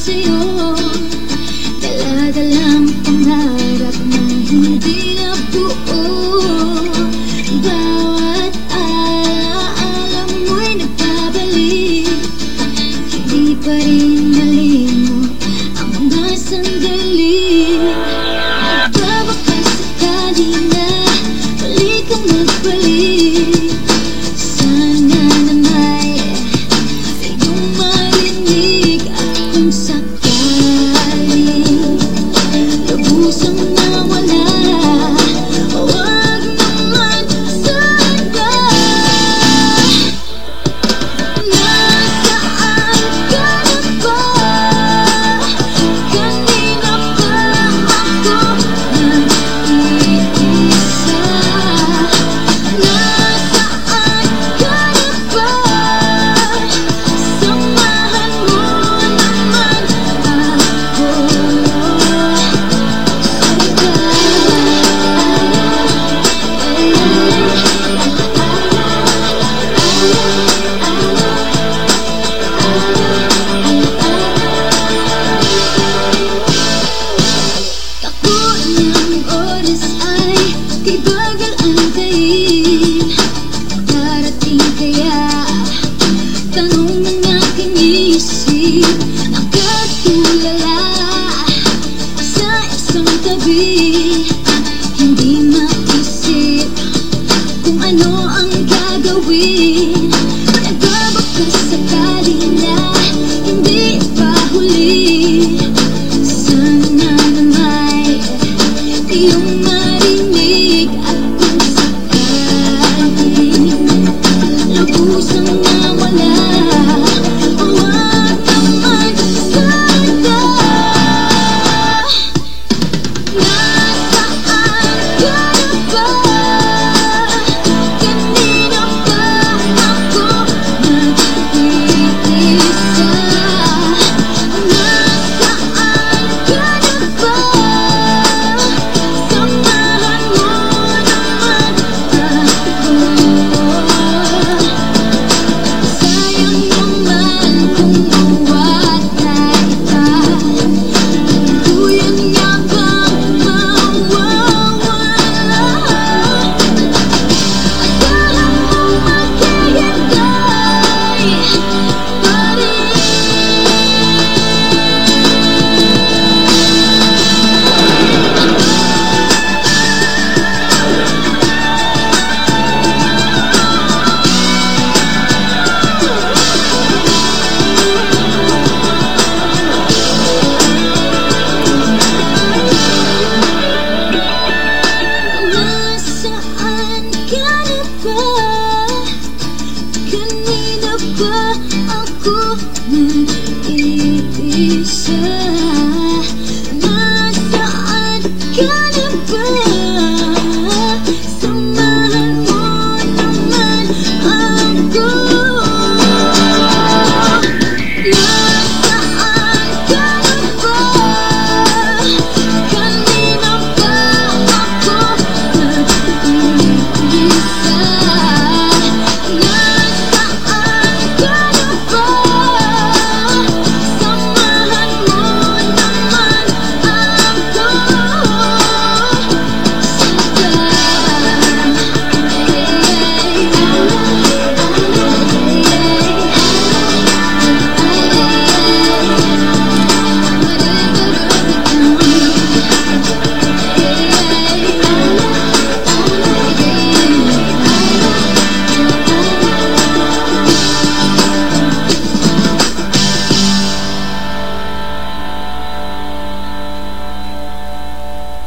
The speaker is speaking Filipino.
sa'yo. Daladalang pangarap na hindi nabuo Bawat alaala mo'y nagbabalik. Hindi pa rin nalimo ang mga sandali. Magbabaka sakali na Sam. see Soon.